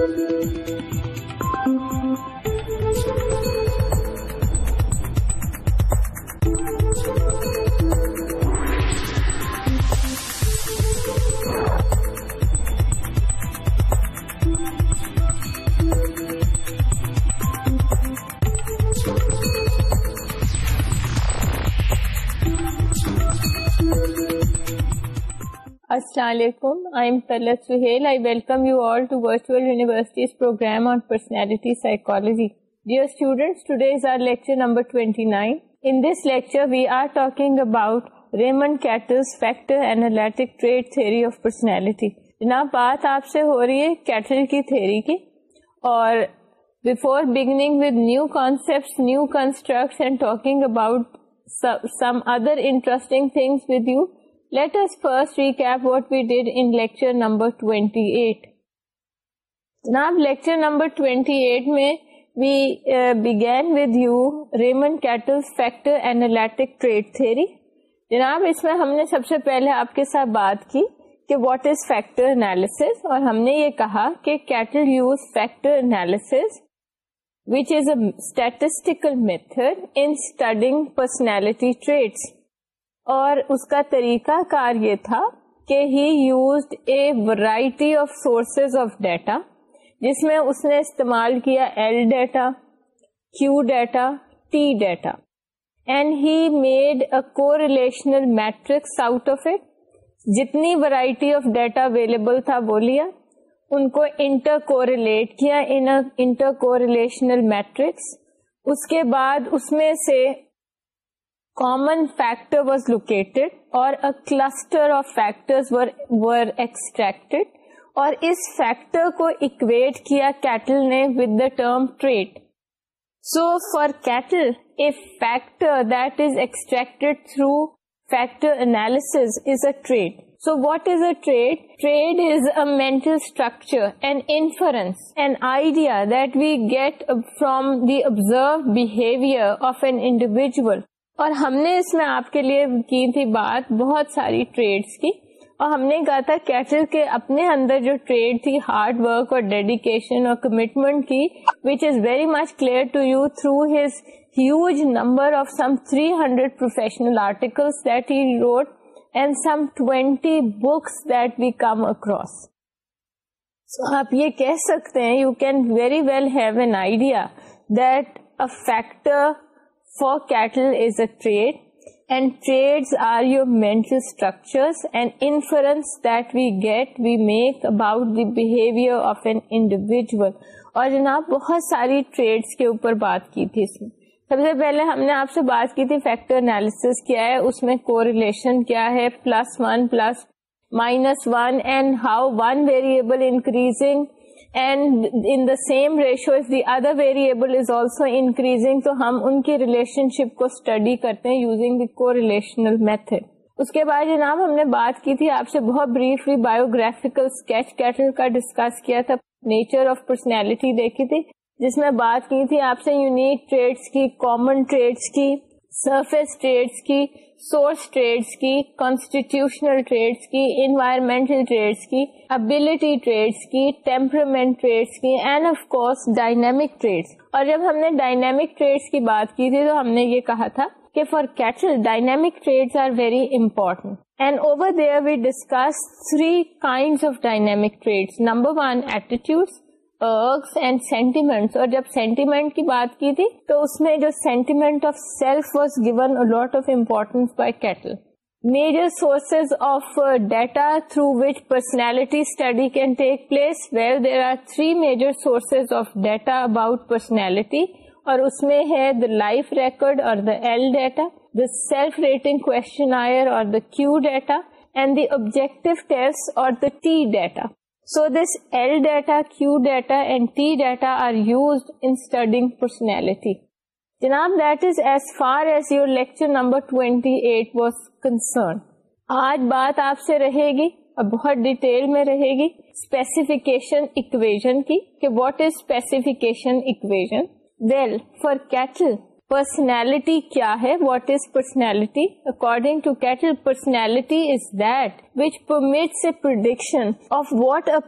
Thank you. جناب بات آپ سے ہو رہی ہے 28 جناب uh, اس میں ہم نے سب سے پہلے آپ کے ساتھ بات کی کہ واٹ از فیکٹر انالیس اور ہم نے یہ کہا کہ Cattell uses factor analysis which is a statistical method in studying personality traits اور اس کا طریقہ کار یہ تھا کہ he used a variety of sources of data جس میں اس نے استعمال کیا L data Q data T data and he made a کو relational matrix out of it جتنی ورائٹی آف ڈیٹا اویلیبل تھا وہ لیا ان کو انٹر کو ریلیٹ کیا انٹر کو ریلیشنل میٹرکس اس کے بعد اس میں سے فیکٹر واز لوکیٹ اور اس فیکٹر کو اکویٹ کیا کیٹل نے with the term trait so for کیٹلیکٹ through factor analysis is a trait so what is a trait trait is a میں structure and inference and idea that from the observe behaviour of an individual اور ہم نے اس میں آپ کے لیے کی تھی بات بہت ساری ٹریڈس کی اور ہم نے کہا تھا کیٹل کے اپنے اندر جو ٹریڈ تھی ہارڈ ورک اور ڈیڈیکیشن اور کمٹمنٹ کی which is very much clear to you through his huge number some three hundred professional article that he wrote and some twenty books that we come across آپ یہ کہہ سکتے ہیں you can very well have an idea that factor cattle Cattell is a trait and are are your structures and and that we we get we make about behavior of an individual. اور جناب بہت ساری traits کے اوپر بات کی تھی اس میں سب سے پہلے ہم نے آپ سے بات کی تھی فیکٹر اینالیس کیا ہے اس میں کو ریلیشن کیا ہے plus one plus minus one and how one variable increasing and variable decreasing تو ہم ان کی ریلیشن شپ کو اسٹڈی کرتے ہیں using the correlational method اس کے بعد جناب ہم نے بات کی تھی آپ سے بہت بریفلی بایوگرافیکل اسکیچ کیٹل کا ڈسکس کیا تھا نیچر آف پرسنالٹی دیکھی تھی جس میں بات کی تھی آپ سے یونیک ٹریڈس کی کامن ٹریڈس کی سرفیس ٹریڈس کی سورس ٹریڈس کی کانسٹیٹیوشنل ٹریڈس کی انوائرمنٹل ٹریڈس کی ابیلیٹی ٹریڈس کی ٹیمپرمنٹ ٹریڈس کی and of course dynamic traits اور جب ہم نے ڈائنامک ٹریڈس کی بات کی تھی تو ہم نے یہ کہا تھا کہ for Cattell dynamic traits are very important and over there we discuss three kind of dynamic traits number one attitude ergs and sentiment اور جب سینٹیمنٹ کی بات کی تھی تو اس میں جو sentiment of self was given of importance by Cattell major sources of data through which personality study can take place well there are three major sources of data about personality اور اس میں ہے دا لائف ریکارڈ اور the L data the self rating questionnaire اور the Q data and the objective test اور the T data so this L data Q data personality جناب that is as far as your lecture number twenty eight was concern آج بات آپ سے رہے گی اور بہت ڈیٹیل میں رہے گی اسپیسیفکیشن اکویژن کی what is specification equation for Cattell personality کیا ہے what is personality according to Cattell personality is that prediction of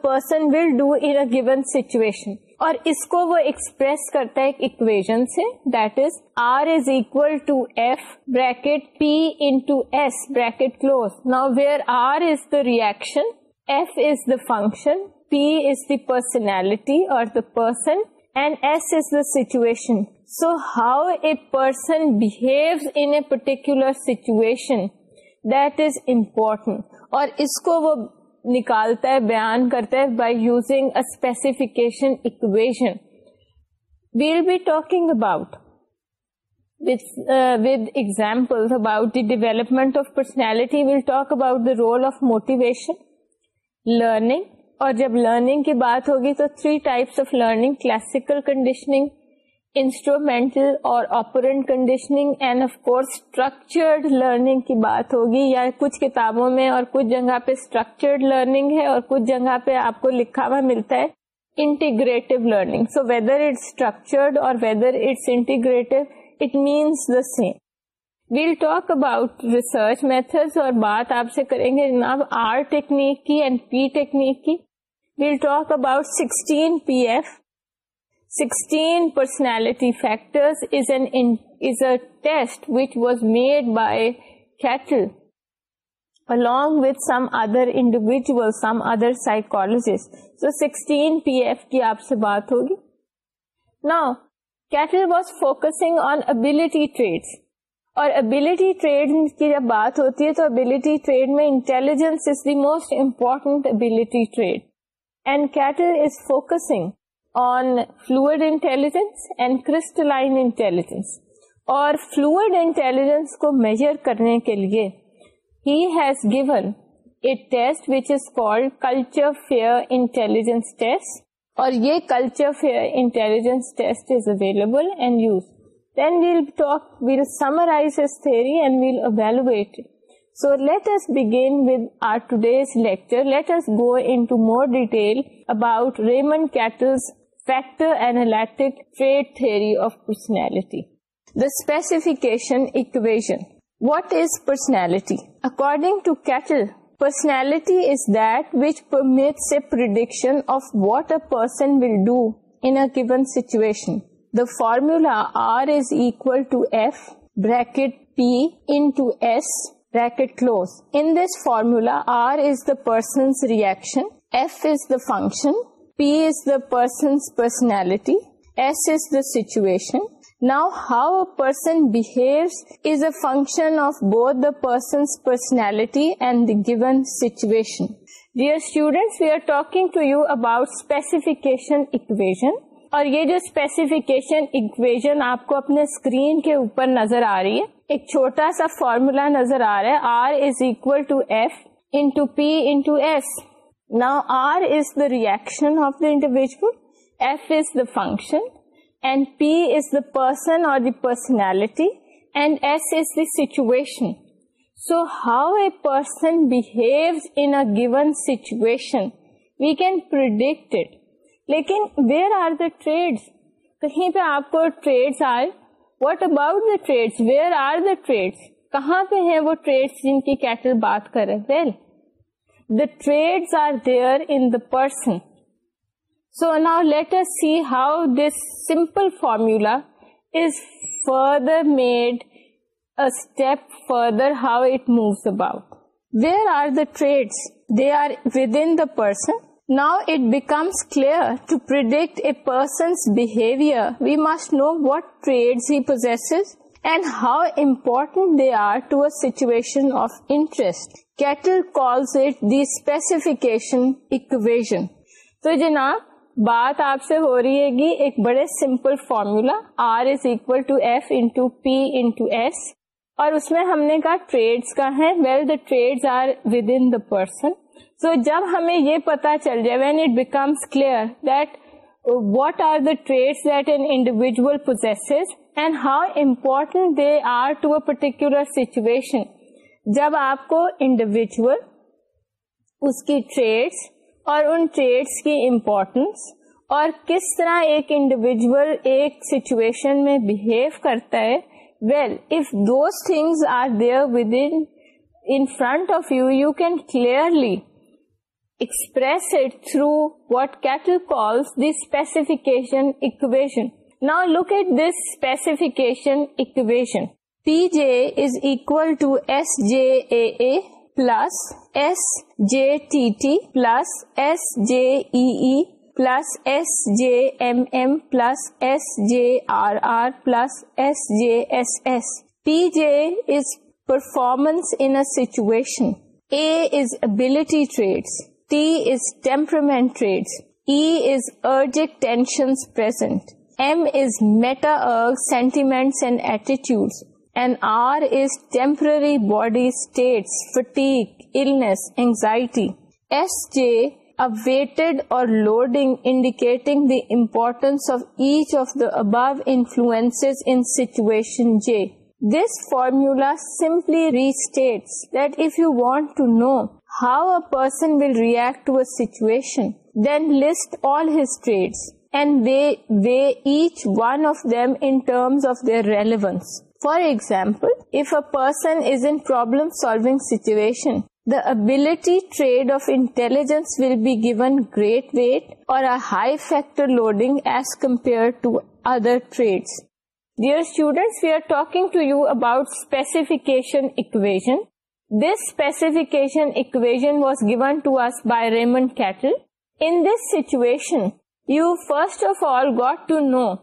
person will do given situation اور اس کو وہ ایکسپریس کرتا ہے to F is the function P is the personality اور person and S is the situation so how a person behave in a particular situation that is important اور اس کو وہ نکالتا ہے بیان کرتا ہے by using a specification we'll be talking about with example about the development of personality we'll talk about the role of motivation learning اور جب لرننگ کی بات ہوگی تو three types of learning classical conditioning instrumental اور operant conditioning and of course structured learning کی بات ہوگی یا یعنی کچھ کتابوں میں اور کچھ جگہ پہ اسٹرکچرڈ لرننگ ہے اور کچھ جگہ پہ آپ کو لکھا ہوا ملتا ہے integrative learning so whether it's structured اور whether it's integrative it means the same well talk about research method اور بات آپ سے کریں گے جناب آر ٹیکنیک کی اینڈ پی ٹیکنیک کی we'll talk about sixteen P F sixteen personality factor test which was made by Cattell along with some other individuals, some other psychologists. So 16 PF F کی آپ سے بات ہوگی Now, Cattell was focusing on ability traits. اور ability trait کی جب بات ہوتی ہے تو ابلیٹی ٹریڈ میں intelligence is the most important ability trait and Cattell is focusing on fluid intelligence and crystalline intelligence اور fluid intelligence کو measure کرنے کے لیے he has given a test which is called culture fair intelligence test اور یہ culture fair intelligence test is available and used then we'll talk we'll summarize his theory and we'll evaluate it So let us begin with our today's lecture. Let us go into more detail about Raymond Cattell's factor analytic trait theory of personality. The specification equation. What is personality? According to Cattle, personality is that which permits a prediction of what a person will do in a given situation. The formula R is equal to F bracket P into S bracket close. In this formula, R is the person's reaction, F is the function, P is the person personality S is the situation now how person behave is a function of both the person's personality and the given situation dear student we are talking to you about specification equation اور یہ جو specification equation آپ کو اپنے screen کے اوپر نظر آ رہی ہے ایک چھوٹا سا فارمولا نظر آ رہا ہے R is equal to F into P into S نا R is the reaction of the individual F is the function and P is the person اور the personality and S is the situation so how a person behave given situation we can prior are the traits كہیں پہ آپ كو trait آئے what about where are the traits كہاں پہ ہیں وہ ٹریڈس جن كیٹل بات كر رہے ہیں the traits are there in the person. So now let us see how this simple formula is further made a step further, how it moves about. Where are the traits? They are within the person. Now it becomes clear to predict a person's behavior, we must know what traits he possesses and how important they are to a situation of interest. Cattell calls it the specification equation تو جناب بات آپ سے ہو رہی ہے گی ایک بڑے simple formula R is equal to F into P into S اور اس میں ہم نے کہا ٹریڈس کا ہے well the traits are within the person so جب ہمیں یہ پتا چل جائے when it becomes clear that what are the traits that an individual possess and how important they are to a particular situation جب آپ کو individual اس کی ٹریڈس اور ان ٹریڈس کی امپورٹینس اور کس طرح ایک انڈیویجل ایک سچویشن میں بہیو کرتا ہے well if those things are there with in front of you you can clearly express it through what Cattell calls the specification equation now look at this specification equation PJ is equal to SJAA plus SJTT plus SJEE plus SJMM plus SJRR plus SJSS. PJ is performance in a situation. A is ability traits. T is temperament traits. E is ergic tensions present. M is meta-erg, sentiments and attitudes. Re body state فٹیکل anxiety S J await اور importance H of the Abu influence situation J this formula simply reach state that if you want to know how a person will react to اچن then لس and H one of them انس of their relevance For example, if a person is in problem-solving situation, the ability trade of intelligence will be given great weight or a high factor loading as compared to other trades. Dear students, we are talking to you about specification equation. This specification equation was given to us by Raymond Cattell. In this situation, you first of all got to know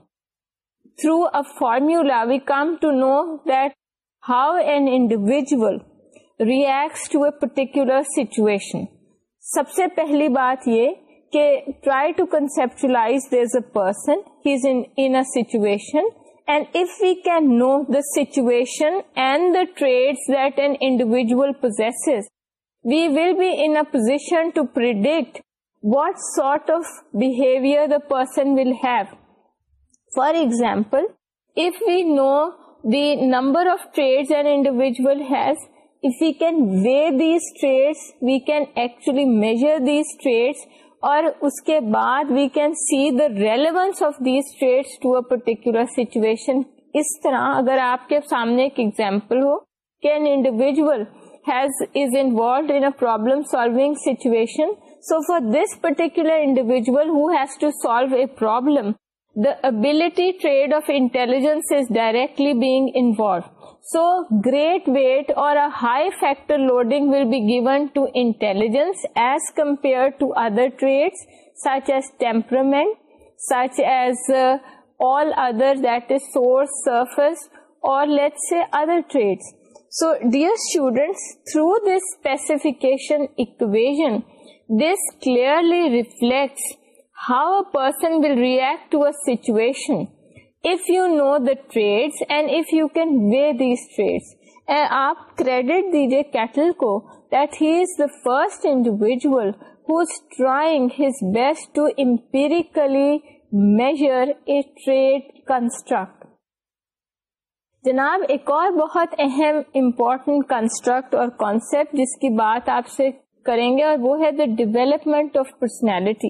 through a formula we come to know that how and individual reacts situation سب سے پہلی بات یہ کہ try to conceptualize پر we'll be این اے to predict what sort of behaviour the person will have for example if we know the number of individual can weigh that's we can actually measure the traits اور اس کے بعد we can see the relevance of these two a particular situation اس طرح اگر آپ کے سامنے ایک ایگزامپل ہو کہ an individual has is involved in problem solving situation so for this particular individual who has to solve a problem the ability trait of intelligence is directly being involved. So, great weight or a high factor loading will be given to intelligence as compared to other traits such as temperament, such as uh, all other, that is source, surface, or let's say other traits. So, dear students, through this specification equation, this clearly reflects how person react to اچن if you know the trait and if you can weigh dead آپ credit دیجیے Cattell کو that first the first is trying his his best to empirically a اٹریڈ construct جناب ایک اور بہت اہم important construct اور کانسپٹ جس کی بات آپ سے کریں گے اور وہ ہے the development of personality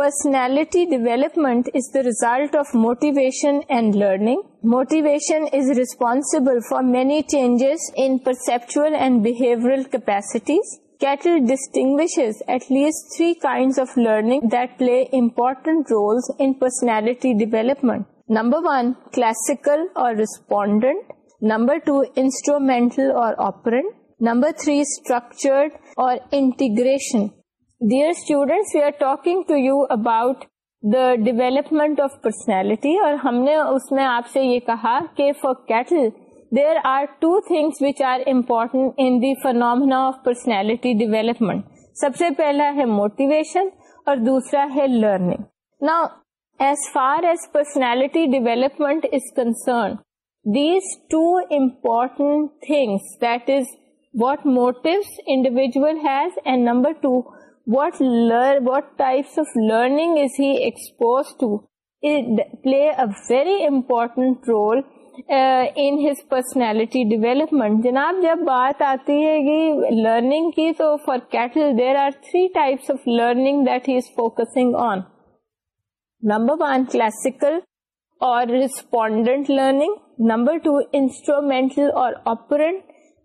Personality development is the result of motivation and learning. Motivation is responsible for many changes in perceptual and behavioral capacities. Kettle distinguishes at least three kinds of learning that play important roles in personality development. Number one, classical or respondent. Number two, instrumental or operant. Number three, structured or integration. Their students we are talking to you about the development of personality اور ہم نے اس نے آپ سے یہ کہا کہ for Cattell there are two things which are important in the phenomena of personality development سب سے پہلا ہے موٹیویشن اور دوسرا ہے لرننگ نا as far as personality development is concern these two important things that is what motive individual number two what learn what types of learning is he expose to play a very important role in personality development جناب جب بات آتی ہے learning کی تو for Cattell there are three types of learning this focusing on number one classical اور respondent learning number two instrumental اور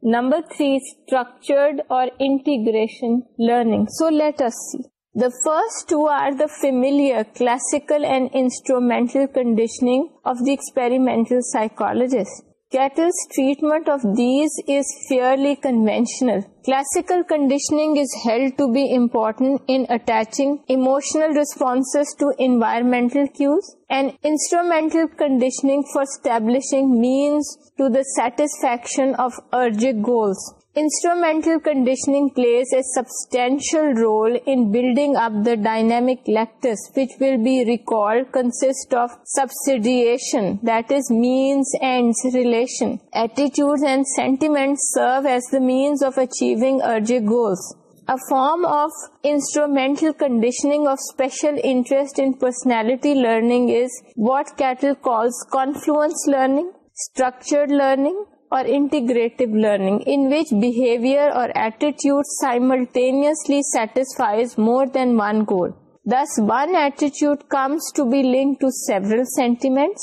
Number 3, structured or integration learning. So let us see. The first two are the familiar, classical and instrumental conditioning of the experimental psychologist. Kettle's treatment of these is fairly conventional. Classical conditioning is held to be important in attaching emotional responses to environmental cues, and instrumental conditioning for establishing means to the satisfaction of urgic goals. Instrumental conditioning plays a substantial role in building up the dynamic lactus, which will be recalled consists of subsidiation, that is means-ends relation. Attitudes and sentiments serve as the means of achieving urgic goals. A form of instrumental conditioning of special interest in personality learning is what Cattle calls confluence learning. Structured learning اور integrative learning in which behaviour اور attitude simultaneously satisfies more than one one goal this attitude comes to be link to several sentiment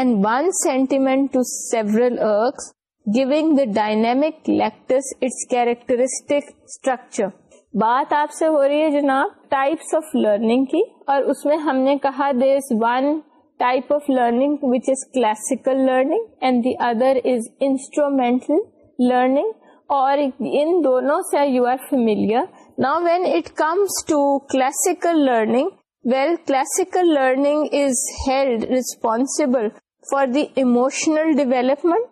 and one sentiment to several ergs giving the dynamic lattice its characteristic structure بات آپ سے ہو رہی ہے جناب types of learning کی اور اس میں ہم نے کہا this one learning and the other is instrumental learning اور learning is held responsible for the emotional development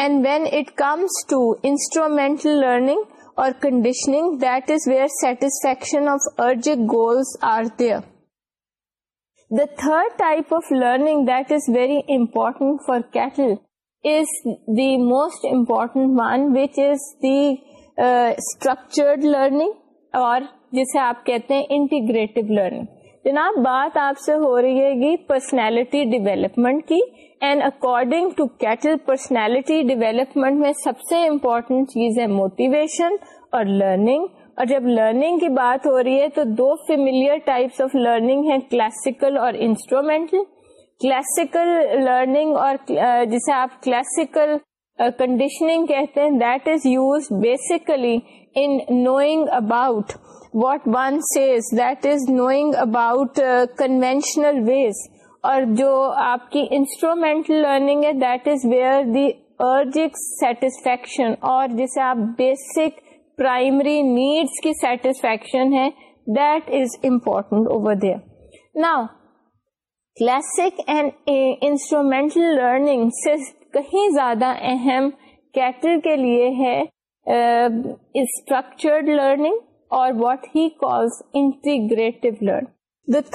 and when it comes to instrumental learning اور conditioning that is where satisfaction of urging goals are the The third type of learning that is very important for cattle is the most important one which is the uh, structured learning اور جسے آپ کہتے ہیں integrative learning جناب بات آپ سے ہو رہی ہے پرسنالٹی ڈیولپمنٹ کی and according to Cattell personality development میں سب سے امپورٹنٹ چیز ہے موٹیویشن اور لرننگ اور جب لرننگ کی بات ہو رہی ہے تو دو فیملیئر ٹائپس آف لرننگ ہیں کلاسیکل اور انسٹرومینٹل کلاسیکل لرننگ اور uh, جسے آپ کلاسیکل کنڈیشننگ uh, کہتے ہیں that is use basically in knowing about what one Cs that is knowing about conventional ways اور جو آپ کی انسٹرومینٹل لرننگ ہے that is where the ergic satisfaction اور جسے آپ بیسک پرائمری نیڈس کی سیٹسفیکشن ہے that is important over there نا کلاسک اینڈ انسٹرومینٹل لرننگ صرف کہیں زیادہ اہم کیٹر کے لیے ہے اسٹرکچرڈ لرننگ اور what he call integrate learning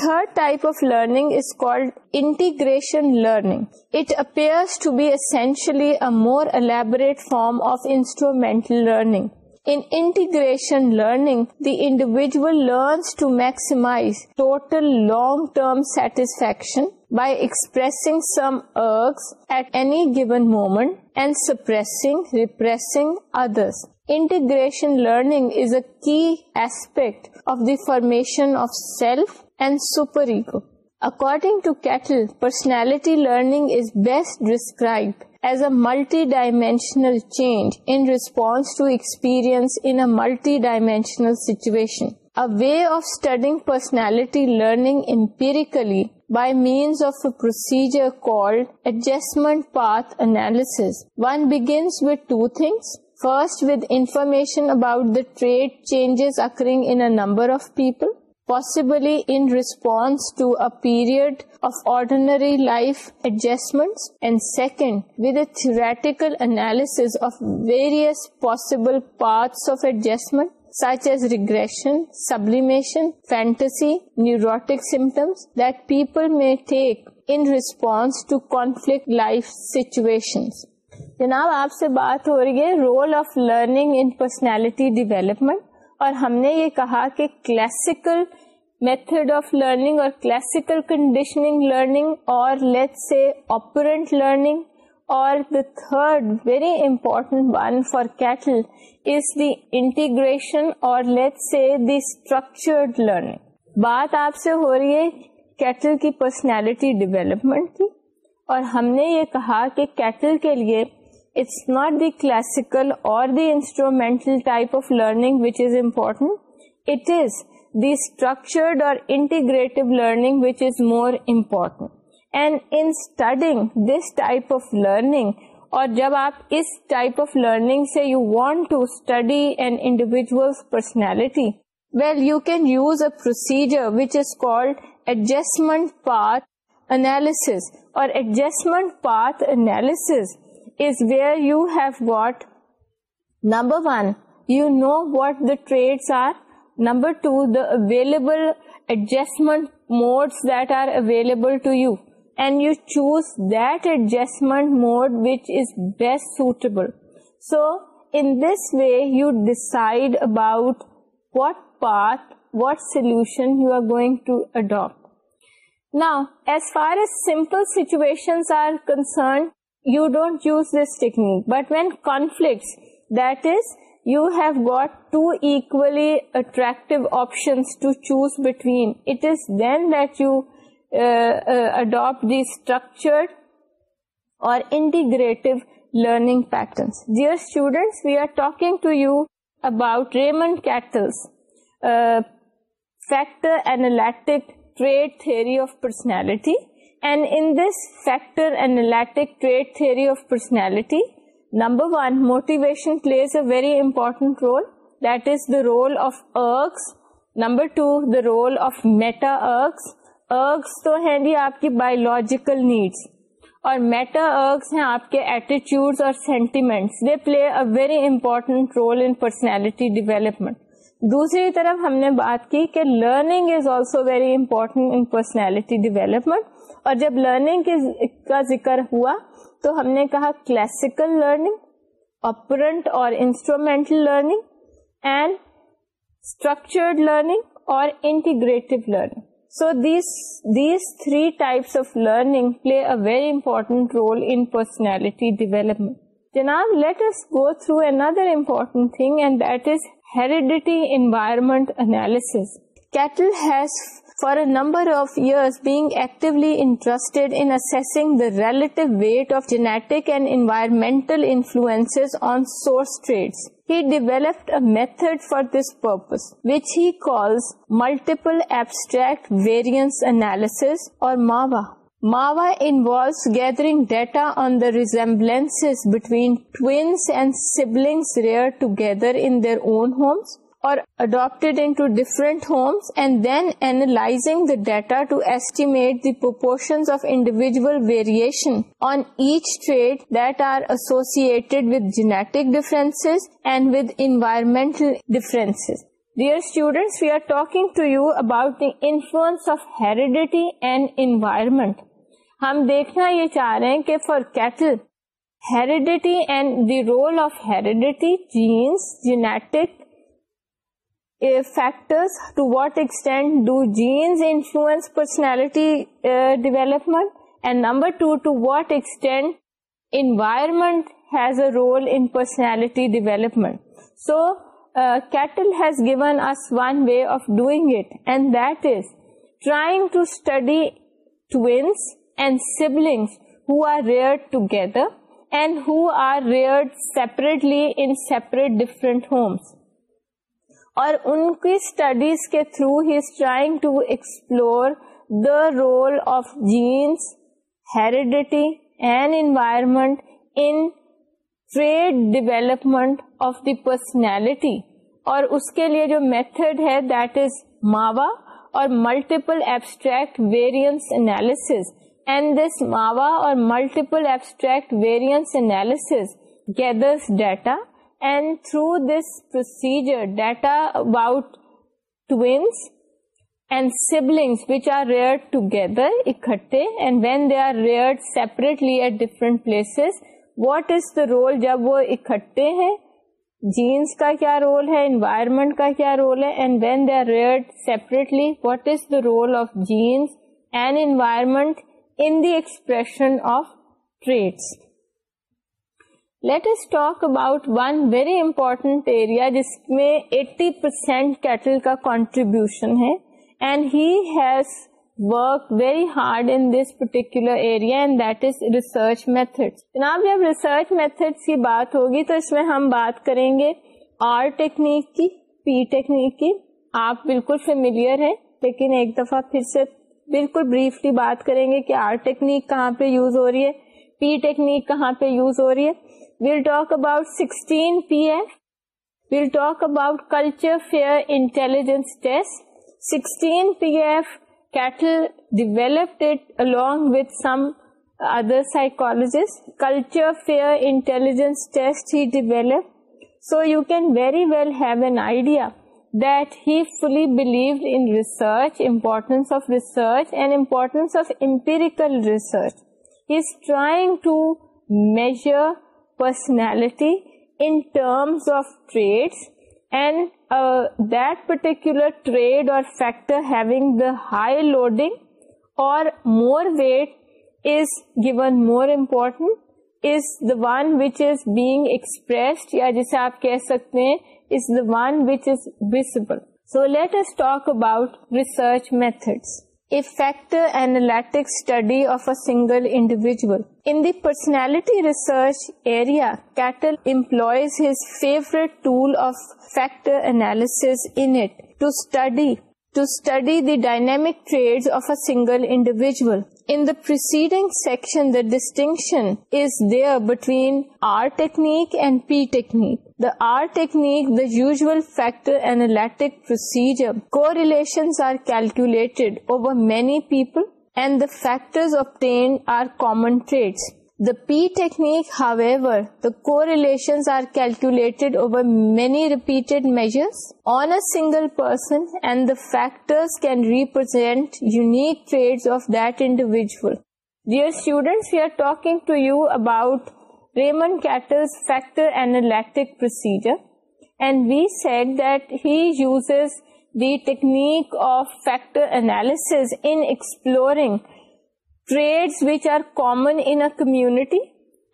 third type of learning is called integration learning. It appears to be essentially a more elaborate form of instrumental learning. In integration learning, the individual learns to maximize total long-term satisfaction by expressing some urges at any given moment and suppressing, repressing others. Integration learning is a key aspect of the formation of self and superego. According to Kettle, personality learning is best described as a multidimensional change in response to experience in a multidimensional situation. A way of studying personality learning empirically by means of a procedure called adjustment path analysis. One begins with two things. First, with information about the trait changes occurring in a number of people. possibly in response to a period of ordinary life adjustments and second with a theoretical analysis of various possible paths of adjustment such as regression, sublimation, fantasy, neurotic symptoms that people may take in response to conflict life situations. جناب آپ سے بات ہو رہی ہے role of learning in personality development اور ہم نے یہ کہا کہ کلاسیکل میتھڈ آف لرننگ اور کلاسیکل کنڈیشننگ لرننگ اور لیٹ سے آپرنٹ لرننگ اور the third very important one for Cattell is the integration اور late say the structured learning بات آپ سے ہو رہی ہے کیٹل کی پرسنالٹی ڈیولپمنٹ کی اور ہم نے یہ کہا کہ کیٹل کے لیے جب آپ اس ٹائپ آف لرننگ سے you want to study an individual personality well you can use a procedure which is کو is where you have got, number one, you know what the trades are. Number two, the available adjustment modes that are available to you. And you choose that adjustment mode which is best suitable. So, in this way, you decide about what path, what solution you are going to adopt. Now, as far as simple situations are concerned, you don't use this technique. But when conflicts, that is, you have got two equally attractive options to choose between, it is then that you uh, uh, adopt these structured or integrative learning patterns. Dear students, we are talking to you about Raymond Cattle's uh, factor analytic trait theory of personality. And in this factor اینٹیکلٹی number one motivation play very important role that is the role of ergs number two the role of meta ergs ergs تو ہیں جی آپ کی biological needs اور meta ergs ہیں آپ کے ایٹیچیوڈ اور sentiments they play a very important role in personality development دوسری طرف ہم نے بات کی کہ learning is also very important personality development اور جب لرننگ کا ذکر ہوا تو ہم نے کہا کلاسیکل لرننگ اپرنٹ اور instrumental learning and structured learning اور integrative learning so these three types of learning play a very important role in personality development جناب let us go through another important thing and that is heredity environment analysis Cattell has for a number of years being actively interested in assessing the relative weight of genetic and environmental influences on source traits. He developed a method for this purpose, which he calls Multiple Abstract Variance Analysis, or MAVA. MAVA involves gathering data on the resemblances between twins and siblings reared together in their own homes, trait to are associated trait that are and with environmental differences. Dear students, we are talking to you about the influence of heredity and environment. ہم دیکھنا یہ چاہ رہے ہیں کہ for Cattell heredity and the role of heredity genes genetic factors, to what extent do genes influence personality uh, development, and number two, to what extent environment has a role in personality development. So uh, Cattell has given us one way of doing it, and that is trying to study twins and siblings who are reared together and who are reared separately in separate different homes. اور ان کی studies کے through he is trying to explore the role of genes heredity and environment in trait development of the personality اور اس کے لیے جو method ہے that is MAVA or multiple abstract variance analysis and this MAVA or multiple abstract variance analysis gathers data and through this procedure data about twins and siblings which are rear together اکٹھے and when they are rear separately at different places what is the role جب وہ اکٹھے ہیں jeans کا کیا role ہے environment کا کیا رول ہے and when they are rear separately what is the role of genes and environment in the expression of traits let's talk about one very important area جس میں eighty percent Cattell کا contribution ہے and has work very hard in this particular area and that is research method جناب جب research methods کی بات ہوگی تو اس میں ہم بات کریں گے آر ٹیکنیک کی پی ٹیکنیک کی آپ بالکل فیملیئر ہیں لیکن ایک دفعہ پھر سے بالکل بریفلی بات کریں گے کہ آر ٹیکنیک کہاں پہ یوز ہو رہی ہے پی ٹیکنیک کہاں پہ یوز ہو رہی ہے We'll talk about 16 PF. We'll talk about culture fair intelligence test. 16 PF Cattle developed it along with some other psychologists. Culture fair intelligence test he developed. So you can very well have an idea that he fully believed in research, importance of research and importance of empirical research. He is trying to measure پرسنٹی انڈس and particular trait اور factor high loading اور more weight is given more important as the one which is being expressed یا جسے آپ کہہ سکتے ہیں as the one which is be سپل so let's talk about research method a factor analytic study of a single individual. In the personality research area, Cattell employs his favorite tool of factor analysis in it to study to study the dynamic traits of a single individual. In the preceding section, the distinction is there between R technique and P technique. The R technique, the usual factor analytic procedure, correlations are calculated over many people and the factors obtained are common traits. The P technique, however, the correlations are calculated over many repeated measures on a single person, and the factors can represent unique traits of that individual. Dear students, we are talking to you about Raymond Cattle's factor analytic procedure, and we said that he uses the technique of factor analysis in exploring trait which are common community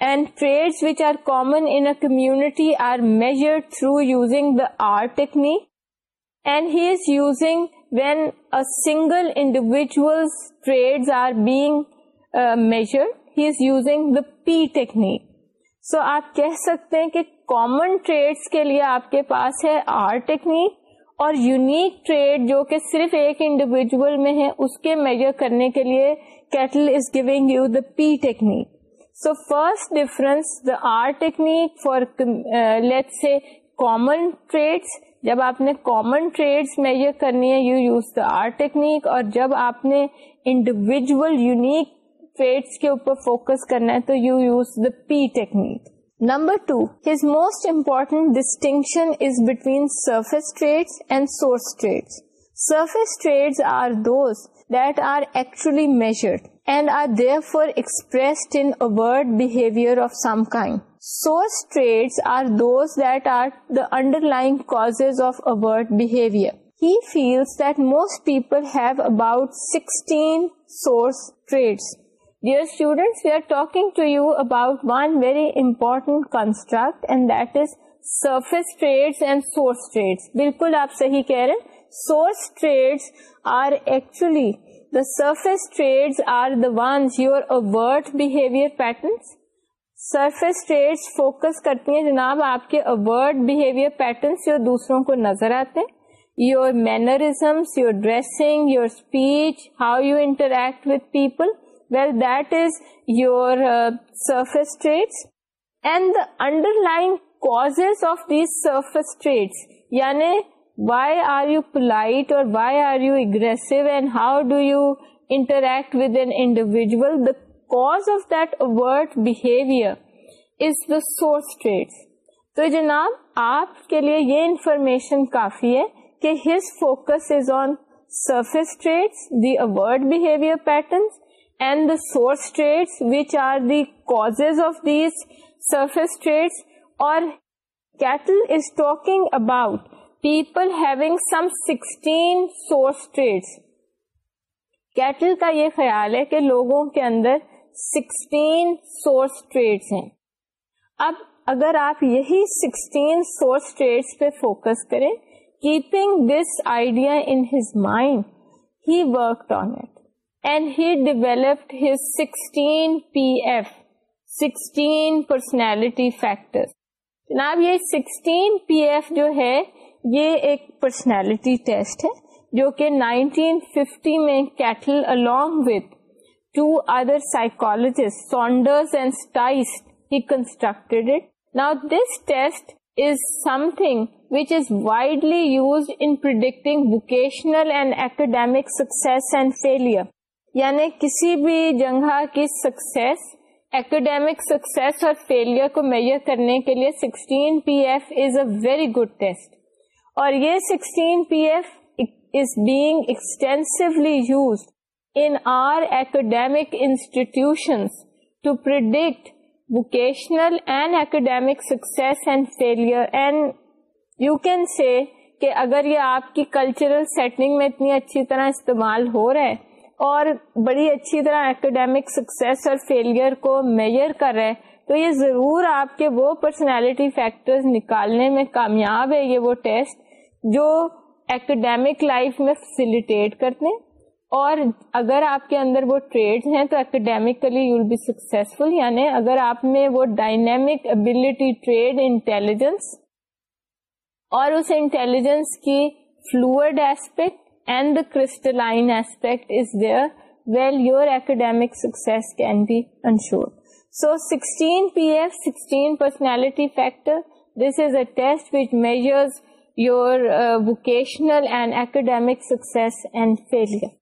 and trait which are common community are measured through using the R technique and he is using when a single individual trait are being measured he is using the P technique so آپ کہہ سکتے ہیں کہ common traits کے لیے آپ کے پاس ہے آر ٹیکنی اور یونیک ٹریڈ جو کہ صرف ایک انڈیویجول میں ہے اس کے میجر کرنے کے لیے Cattell is giving you the P technique so first difference the R technique for late say common traits جب آپ نے کامن ٹریڈس میجر کرنی ہے you use the R technique اور جب آپ نے انڈیویجل یونیک ٹریڈس کے اوپر فوکس کرنا ہے تو you use the P technique number two his most important distinction is between surface and source surface art are actually measured and are there for express and overt behaviour of some کاباؤٹ sixteen source traits dear students you are talking to you اباؤنٹینٹ کانسٹر کرتی ہیں جناب آپ کے ابرڈ behaviour patterns جو دوسروں کو نظر آتے ہیں your mannerisms your dressing your speech how you interact with people well that is your surface and underlying cause of these یعنی وائی آر یو پلائٹ اور وائی آر یو اگر and how do you interact with an individual the cause of that overt behaviour is the source تو جناب آپ کے لیے یہ information کافی ہے کہ his focus is on surface the overt behaviour patterns and the source traits which are the cause of these surface traits اور Cattell is talking about people having some sixteen source traits Cattell کا یہ خیال ہے کہ لوگوں کے اندر sixteen source traits ہیں اب اگر آپ یہی سکسٹین سورس ٹریڈ پہ فوکس کریں keeping this idea in his mind he worked on it and he developed his 16 PF, 16 personality factors. جناب یہ 16 پی ایف جو ہے یہ ایک پرسنالٹی ٹیسٹ ہے جو کہ 1950 میں Cattell along with two other psychologists Saunders and Stice, he constructed it. Now this test is something which is widely used in predicting vocational and academic success and failure. یعنی کسی بھی جگہ کی success academic success اور failure کو measure کرنے کے لیے sixteen P F is a very good test اور یہ sixteen P F is being in our ایکسٹینسلیڈیمک institutions vocational and academic success and failure and you can say کہ اگر یہ آپ کی کلچرل سیٹنگ میں اتنی اچھی طرح استعمال ہو رہا ہے اور بڑی اچھی طرح اکیڈیمک سکسیس اور فیلئر کو میئر کر رہے تو یہ ضرور آپ کے وہ پرسنالٹی فیکٹرز نکالنے میں کامیاب ہے یہ وہ ٹیسٹ جو اکیڈیمک لائف میں فیسیلیٹیٹ کرتے ہیں اور اگر آپ کے اندر وہ ٹریڈ ہیں تو academically you will be successful یعنی اگر آپ میں وہ ڈائنیمک ابلیٹی ٹریڈ انٹیلیجنس اور اس انٹیلیجنس کی fluid aspect and the crystalline aspect is there, well, your academic success can be ensured. So 16PF, 16 personality factor, this is a test which measures your uh, vocational and academic success and failure.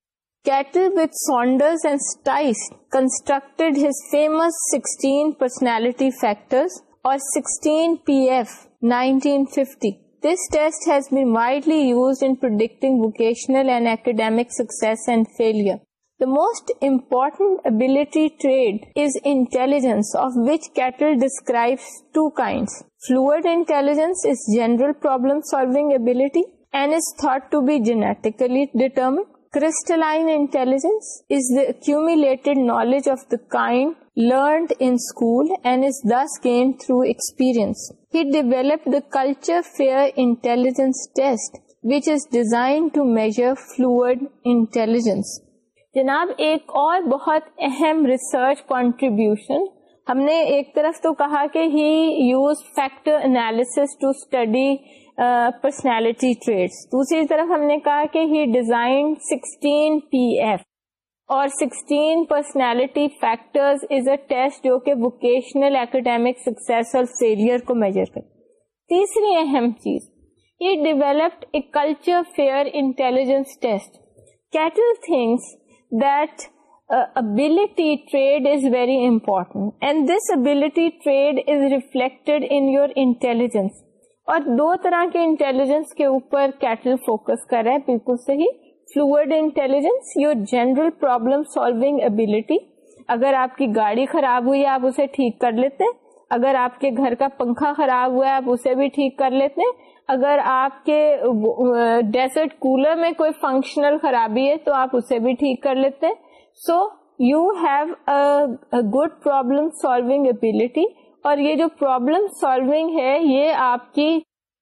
Kettle with Saunders and Stice constructed his famous 16 personality factors or 16PF 1950. This test has been widely used in predicting vocational and academic success and failure. The most important ability trait is intelligence, of which Kettle describes two kinds. Fluid intelligence is general problem-solving ability and is thought to be genetically determined. Crystalline intelligence is the accumulated knowledge of the kind learned in school and is thus gained through experience. he developed the culture fair intelligence test which is designed to measure fluid intelligence جناب ایک اور بہت اہم research contribution ہم نے ایک طرف تو کہا کہ he use factor analysis to study personality traits دوسری طرف ہم نے کہا کہ he design sixteen P F اور sixteen personality factors is a test جو کہ ووکیشنل اکیڈیمک سکسیس اور فیلئر کو میجر کرتی تیسری اہم چیز یہ developed a culture fair intelligence test Cattell thinks the ability trait is very important this ability trait is reflect in your intelligence اور دو طرح کے انٹیلیجنس کے اوپر کیٹل فوکس کریں بالکل صحیح fluid intelligence your general problem solving ability اگر آپ کی گاڑی خراب ہوئی آپ اسے ٹھیک کر لیتے اگر آپ کے گھر کا پنکھا خراب ہوا ہے آپ اسے بھی ٹھیک کر لیتے اگر آپ کے ڈیزرٹ کولر میں کوئی فنکشنل خرابی ہے تو آپ اسے بھی ٹھیک کر لیتے ہیں so you have good problem solving ability اور یہ جو پرابلم سالونگ ہے یہ آپ کی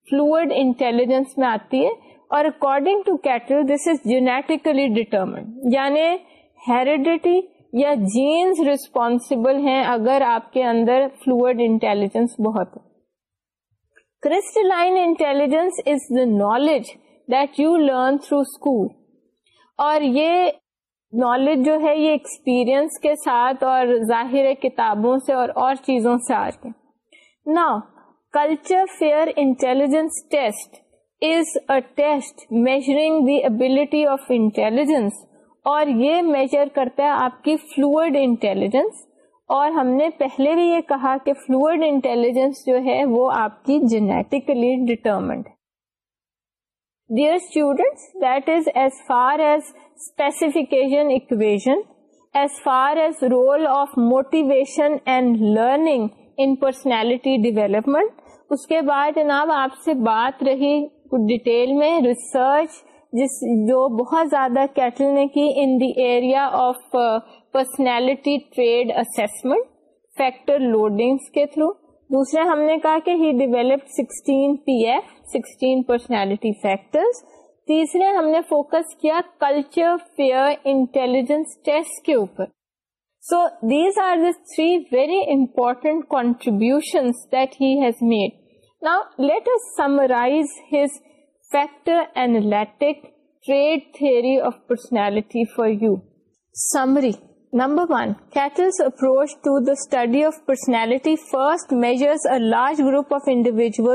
فلوئڈ انٹیلیجنس میں آتی ہے اور according to Cattell this is genetically determined یعنی ہیریڈیٹی یا جینس ریسپونسبل ہیں اگر آپ کے اندر فلوئڈ انٹیلیجنس بہت ہے intelligence is the knowledge that you learn through school اور یہ نالج جو ہے یہ ایکسپیرئنس کے ساتھ اور ظاہر کتابوں سے اور اور چیزوں سے آ کے نا culture fair intelligence test test measuring the ability of intelligence اور یہ میجر کرتا ہے آپ کی فلوئڈ انٹیلیجنس اور ہم نے پہلے بھی یہ کہا کہ فلوئڈ انٹیلیجنس جو ہے وہ آپ کی genetically determined dear students that is as far as specification acquisition as far as role of motivation and learning in personality development اس کے بعد جناب آپ سے بات رہی کچھ ڈیٹیل میں ریسرچ جس جو بہت زیادہ کیٹل نے کی in the area of personality trait assessment factor loading کے تھرو دوسرے ہم نے کہا کہ he developed sixteen P F sixteen personality factors تیسرے ہم نے فوکس کیا کلچر فیئر انٹیلیجنس ٹیسٹ کے اوپر so these are the three very important contribution that has made letters fit اینٹیکسنٹی for you summary number one case approach to داٹی of personality first measure large group of individual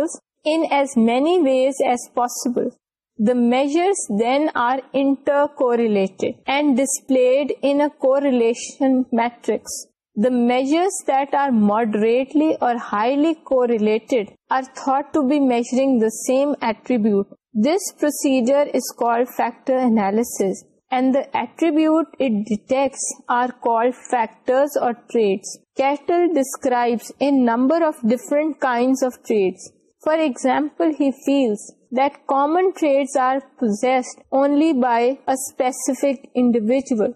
in many ways as possible the measures then are intercorrelate and display کو The measures that are moderately or highly correlated are thought to be measuring the same attribute. This procedure is called factor analysis, and the attribute it detects are called factors or traits. Kettle describes a number of different kinds of traits. For example, he feels that common traits are possessed only by a specific individual.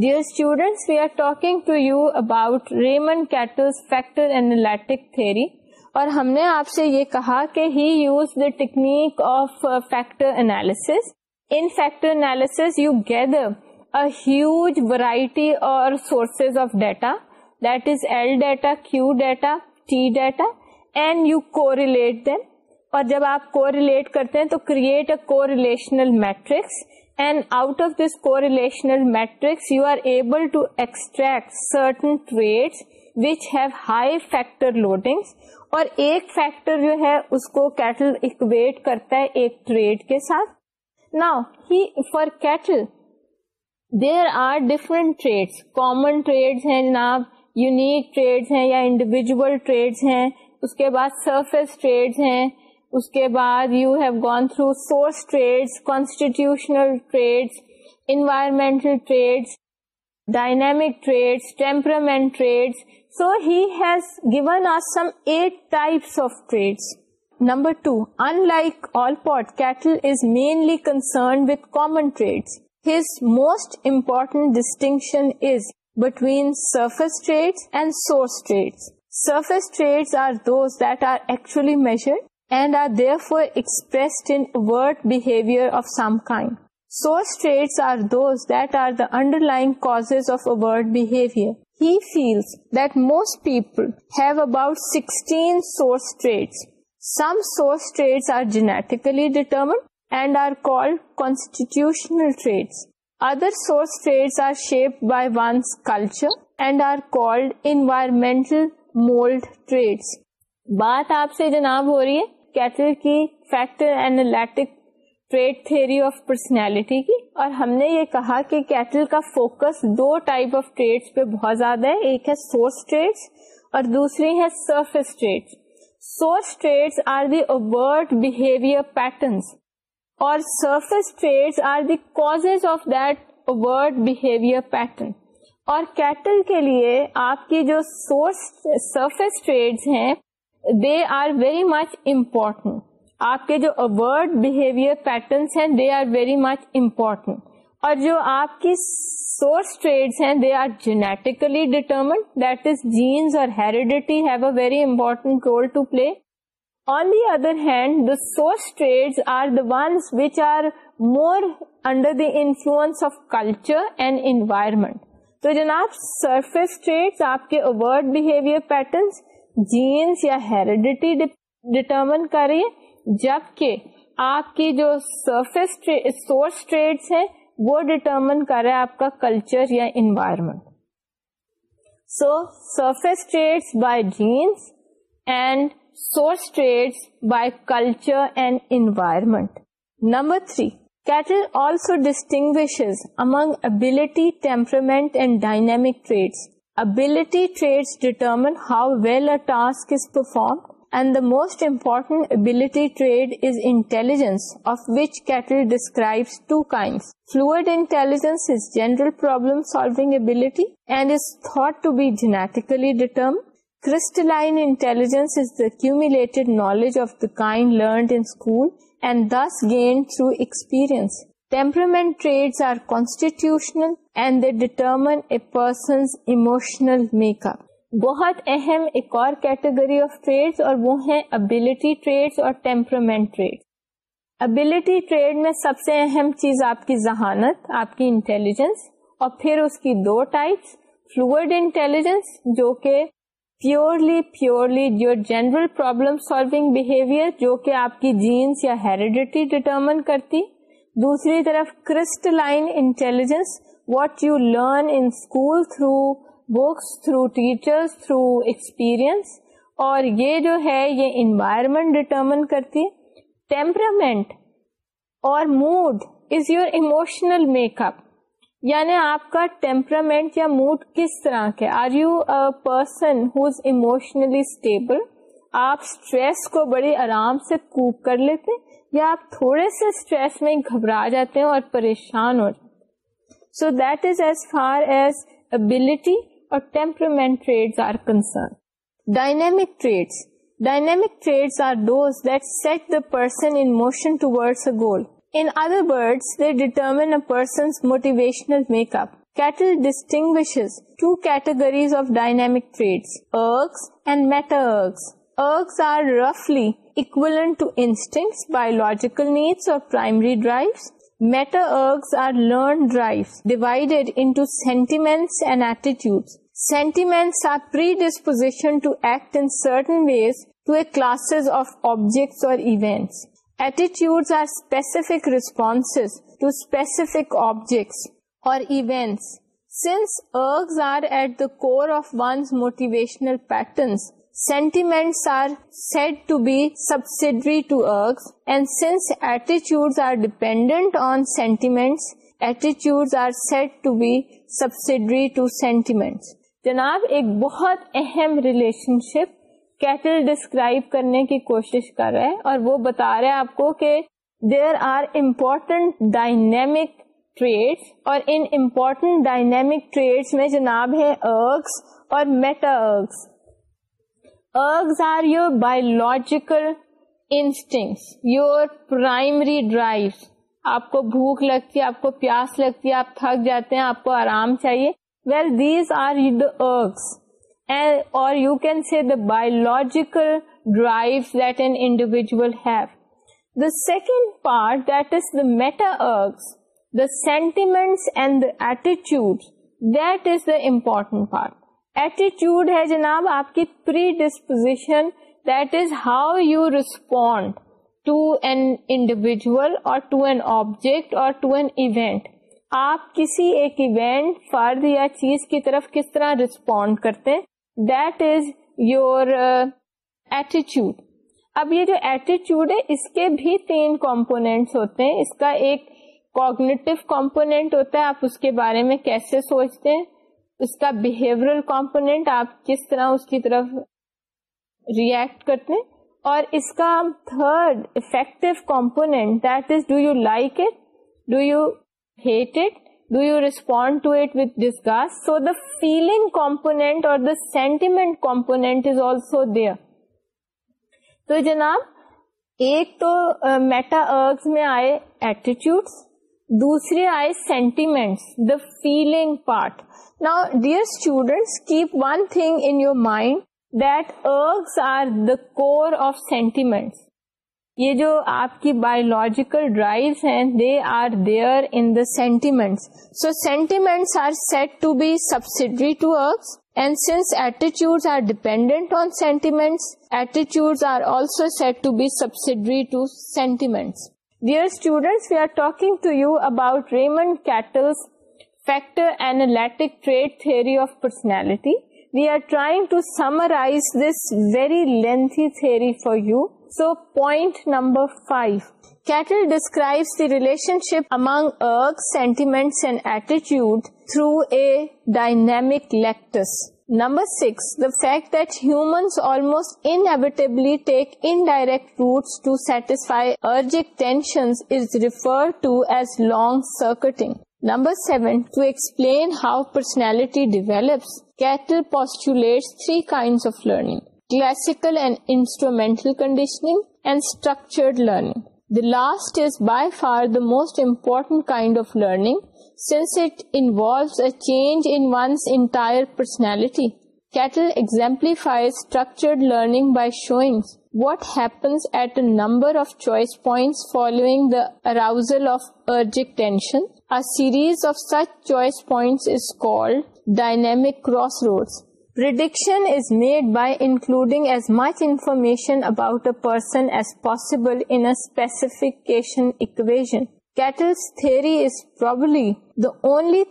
There students we are talking to you about Reimann اور ہم نے آپ سے یہ کہا کہ he use the technique of factor analysis in factor analysis you gather huge variety اور sources of data that is L data Q data T data and you correlate جب آپ کو ریلیٹ کرتے تو کریٹ اے کو relational matrix and out of this کو relational matrix you are able to extract certain traits which have high factor loading اور ایک فیکٹر جو ہے اس کو کیٹل اکویٹ کرتا ہے ایک ٹریڈ کے ساتھ نا ہی for Cattell there are different traits common traits ہیں جناب یونیک ٹریڈس ہیں یا انڈیویژل ٹریڈس ہیں اس کے بعد سرفیس ٹریڈس ہیں اس کے بعد you have gone through source trait constitutional traits environmental traits dynamic trait temperament traits so has given are some eight types of traits number two in like all pot Cattell is mainly concern with common traits his most important distinction is between surface trait and source trait surface trait are those that are actually measured and are there for express and behaviour of some کا bout sixteen source traits are genetically determined and are called constitutional traits other source traits are shape by once culture and are called environmental mould traits بات آپ سے جناب ہو رہی ہے Cattell کی factor analytic trait theory of personality کی اور ہم نے یہ کہا کہ کیٹل کا فوکس دو ٹائپ آف ٹریڈ پہ بہت زیادہ ہے ایک ہے سورس ٹریڈ اور دوسری ہے surface traits source are the overt behaviour patterns اور surface trait are the cause of that overt behaviour pattern اور کیٹل کے لیے آپ کی جو سورس سرفیس ٹریڈ ہیں آپ کے جو اوورڈ بہیویئر پیٹرنس ہیں they are very much important اور جو آپ کی سورس ٹریڈ ہیں they are genetically determined that is genes اور heredity have a very important role to play on the other hand the source trait are the ones which are more under the influence of culture and environment تو جناب surface آپ کے overt behaviour patterns genes یا heredity determine کریے جب کہ آپ کی جو سرفیس سورس ٹریڈس ہیں وہ ڈٹرمن کرا آپ کا کلچر یا environment so surface by genes and source traits by culture and environment number three Cattell also distinguish among ability temperament and dynamic traits Ability traits determine how well a task is performed, and the most important ability trait is intelligence, of which Kettle describes two kinds. Fluid intelligence is general problem-solving ability and is thought to be genetically determined. Crystalline intelligence is the accumulated knowledge of the kind learned in school and thus gained through experience. Temperament traits are constitutional, and they determine a person's emotional make up بہت اہم ایک اور category of trait اور وہ ہیں ability trait اور temperament ability trait میں سب سے اہم چیز آپ کی ذہانت آپ کی انٹیلیجنس اور پھر اس کی دو ٹائپس فلوئڈ انٹیلیجنس جو کہ پیورلی پیورلی جو جنرل پرابلم سالوگ بہیویئر جو کہ آپ کی جینس یا ہیریڈیٹی ڈٹرمن کرتی دوسری طرف crystalline intelligence what you learn in school through books through teachers, through experience اور یہ جو ہے یہ انوائرمنٹ ڈٹرمن کرتی ہے ٹیمپرامنٹ اور mood is your emotional make up یعنی آپ کا ٹیمپرامنٹ یا موڈ کس طرح کے are you uh emotionally stable آپ اسٹریس کو بڑے آرام سے کوپ کر لیتے یا آپ تھوڑے سے اسٹریس میں گھبرا جاتے ہیں اور پریشان ہوتے So that is as far as ability or temperament traits are concerned. Dynamic traits. Dynamic traits are those that set the person in motion towards a goal. In other words, they determine a person's motivational makeup. Cattle distinguishes two categories of dynamic traits, ergs and meta-ergs. Ergs are roughly equivalent to instincts, biological needs or primary drives. Meta-ergs are learned drives divided into sentiments and attitudes. Sentiments are predisposition to act in certain ways to a classes of objects or events. Attitudes are specific responses to specific objects or events. Since ergs are at the core of one's motivational patterns, sentiments are said to be subsidiary to ergs and since attitudes are dependent on sentiments attitudes are said to be subsidiary to sentiments جناب ایک بہت اہم relationship Cattell describe کرنے کی کوشش کر رہا ہے اور وہ بتا رہے آپ کو کہ there are important dynamic traits اور ان امپورٹنٹ ڈائنیمک ٹریڈس میں جناب ہے ارگس اور metaergs ergs are your biological instincts your primary drive آپ کو بھوک لگتی ہے آپ کو پیاس لگتی ہے آپ تھک جاتے ہیں آپ کو آرام چاہیے well these are the urges اور you can see the biological drive that an individual have the second part that is the matter urges the sentiments and the ایٹیچیوڈ that is the important part ایٹیچیوڈ ہے جناب آپ کی پری disposition that is how you respond to N individual اور to an object اور to an event آپ کسی ایک event فرد یا چیز کی طرف کس طرح ریسپونڈ کرتے ہیں دیٹ از یور ایٹیچیوڈ اب یہ جو ایٹیچیوڈ ہے اس کے بھی تین کمپونیٹ ہوتے ہیں اس کا ایک کوگنیٹو کمپونیٹ ہوتا ہے آپ اس کے بارے میں کیسے سوچتے ہیں اس کا بہیورل کمپونیٹ آپ کس طرح اس کی طرف ریئیکٹ کرتے ہیں اور اس کا ہم third affective component that is do you like it do you hate it do you respond to it with disgust so the feeling component اور the sentiment component is also there تو جناب ایک تو meta uh, urges میں آئے attitudes دوسری آئی sentiments the feeling part نا dear students cap one thing in your mind that urges are the cover of sentiments یہ جو آپ کی بایولوجیکل ڈرائیو ہیں they are there in the sentiments so sentiments are set to be subsidiary to urges and since ایٹیچیوڈ are dependent on sentiments ایٹیچیوڈ are also set to be subsidiary to sentiments Dear students, we are talking to you about Raymond Cattell's factor analytic trait theory of personality. We are trying to summarize this very lengthy theory for you. So, point number 5. Cattell describes the relationship among ergs, sentiments and attitude through a dynamic lectus. Number 6, the fact that humans almost inevitably take indirect routes to satisfy ergic tensions is referred to as long-circuiting. Number 7, to explain how personality develops, Cattle postulates 3 kinds of learning: classical and instrumental conditioning, and structured learning. The last is by far the most important kind of learning since it's اچنالٹی Cattell exemplifying what happened arousal of ergic tension arrays of such choice points is کوئی cross road Persian is made by including as much information about a person as possible an uh specification equation only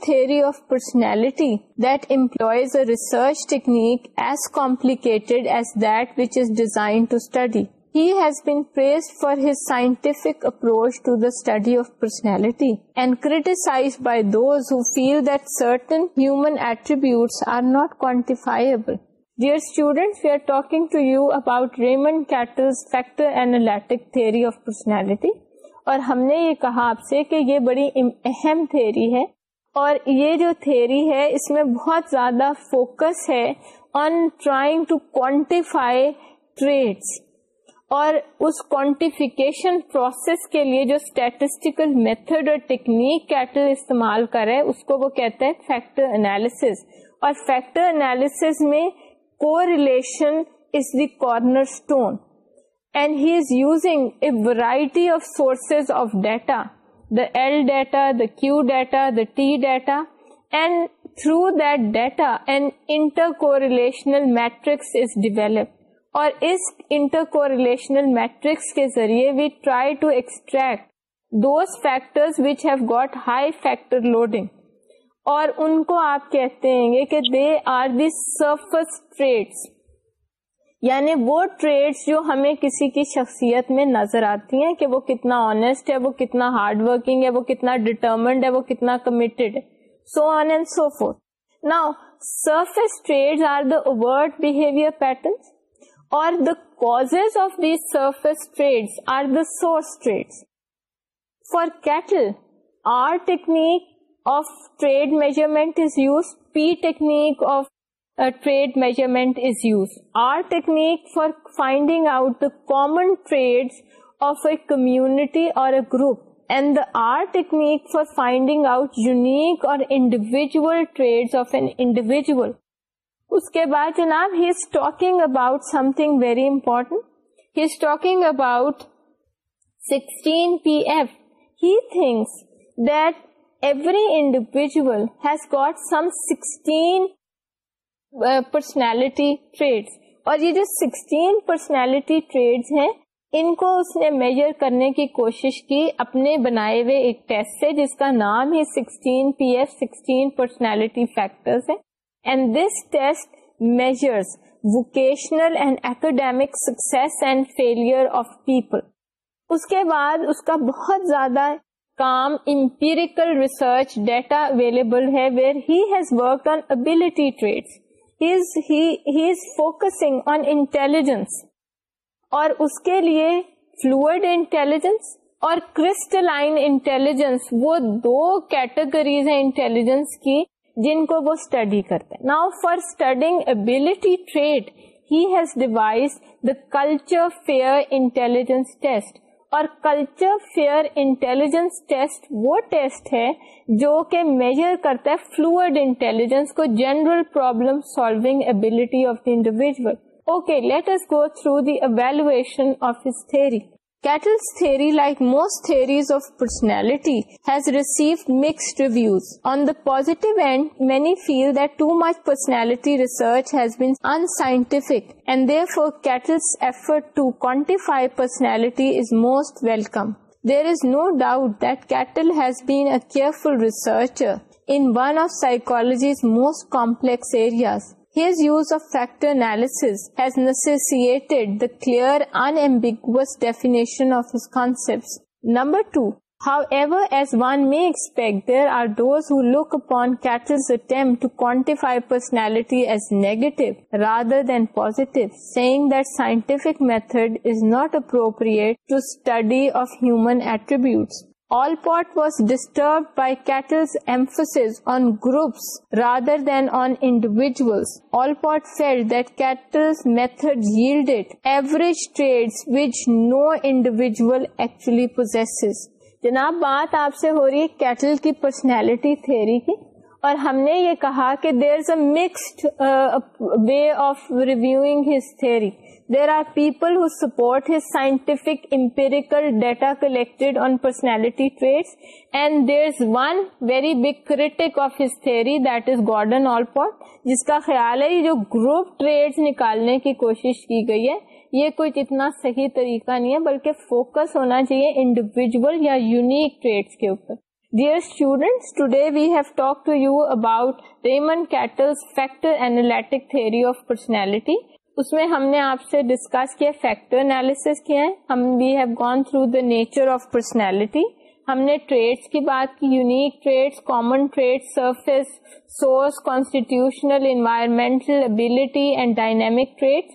theory of personality that employs research technique S کو approach to the study of personality and criticise by those who feel that سرٹنس are not کوئی their student to you about Raymond Cattell antique theory of personality اور ہم نے یہ کہا آپ سے کہ یہ بڑی اہم تھیری ہے اور یہ جو تھیری ہے اس میں بہت زیادہ فوکس ہے on trying to quantify traits اور اس کوانٹیفیکیشن پروسیس کے لیے جو اسٹیٹسٹیکل میتھڈ اور ٹیکنیک کیٹل استعمال کرے اس کو وہ کہتے ہیں فیکٹر انالیس اور فیکٹر انالیس میں correlation is the corner stone L data the theta through data اور اس انٹرکوریلیشنل میٹرکس کے ذریعے we try to extract those factor which have got high factor loading اور ان کو آپ کہتے ہیں گے کہ دے آر دی سرفس یعنی وہ ٹریڈس جو ہمیں کسی کی شخصیت میں نظر آتی ہیں کہ وہ کتنا آنےسٹ ہے وہ کتنا ہارڈ ورکنگ ہے وہ کتنا ڈیٹرمنڈ ہے وہ کتنا کمیٹیڈ ہے so on and so four now surface trait are the overt behaviour patterns اور the of surface trait are the source traits for Cattell are technique of trait measurement is use P technique of trait measurement is use R technique for finding out the common trait of a committee اور a group and the R technique for finding out unique اور individual trait of individual اس کے بعد جناب he is talking about something very important he is talking about sixteen P F he thinks that every individual has got some sixteen personality traits اور یہ جو sixteen personality traits ہیں ان کو اس نے میجر کرنے کی کوشش کی اپنے بنائے ہوئے ایک ٹیسٹ سے جس کا نام ہی sixteen P F sixteen personality factors ہے and this test measures vocational and academic success and failure of people اس کے بعد اس کا بہت زیادہ کام امپیریکل ریسرچ ڈیٹا اویلیبل ہے where has work on ability traits focusing on intelligence اور اس کے لیے فلوئڈ انٹیلیجنس اور کرسٹلائن انٹیلیجنس وہ دو کیٹیگریز ہیں انٹیلیجنس کی جن کو وہ اسٹڈی کرتے now for studying ability trait has devise the culture fair intelligence test اور کلچر فیئر انٹیلیجنس ٹیسٹ وہ ٹیسٹ ہے جو کہ میجر کرتا ہے فلوئڈ انٹیلیجنس کو general problem solving ability of the individual okay let us go through the evaluation of his theory Cattell تھے ان scientific and there for Cattell effort to quantify personality is most welcome there is no doubt that Cattell has be careful research in one of psychology's most complex areas number as one me expect there are those who look upon attempt to quantify personality as negative rather than positive seeing that scientific method is not up of human attributes Allport was disturbed disturb by emphasis on on groups rather than on Allport felt that Cattle's that yielded method trades which average individual which no individual actually جناب بات آپ سے ہو رہی ہے Cattell کی personality theory کی اور ہم نے یہ کہا کہ there is a mixed way of reviewing his theory there are of data theory on is is Allport جس کا خیال ہے جو گروپ ٹریڈ نکالنے کی کوشش کی گئی ہے یہ کوئی اتنا صحیح طریقہ نہیں ہے بلکہ فوکس ہونا چاہیے انڈیویجول یا یونیک ٹریڈس کے اوپر dear students today we have talk to you about Reimann Cattell factor analytic theory of personality اس میں ہم نے آپ سے ڈسکس کیا فیکٹر انالیس کیا ہے ہم we have gone through the nature of personality ہم نے ٹریڈس کی بات کی unique traits common trait surface source constitutional environmental ability and dynamic trait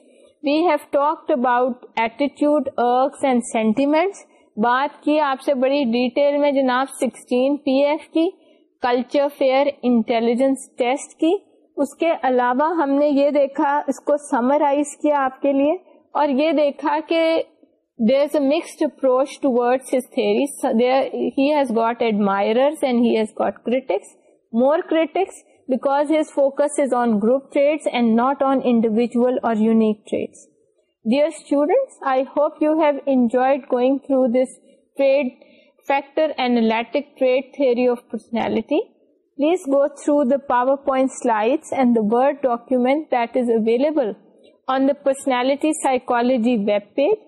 we have talked about attitude ergs and sentiments بات کی آپ سے بڑی ڈیٹیل میں جناب سکسٹین پی ایف کی کلچر فیئر انٹیلیجنس ٹیسٹ کی اس کے علاوہ ہم نے یہ دیکھا اس کو سمرائز کیا آپ کے لیے اور یہ دیکھا کہ there is a mixed approach toward his three has got got and has more because his focus is on group traits and not on individual اور unique traits dear students I hope you have enjoyed going through this trait factor analytic trait theory of personality Please go through the PowerPoint slides and the Word document that is available on the Personality Psychology webpage.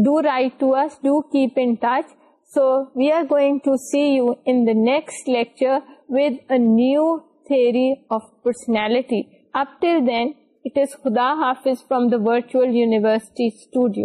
Do write to us, do keep in touch. So we are going to see you in the next lecture with a new theory of personality. Up till then, it is Khuda Hafiz from the Virtual University Studio.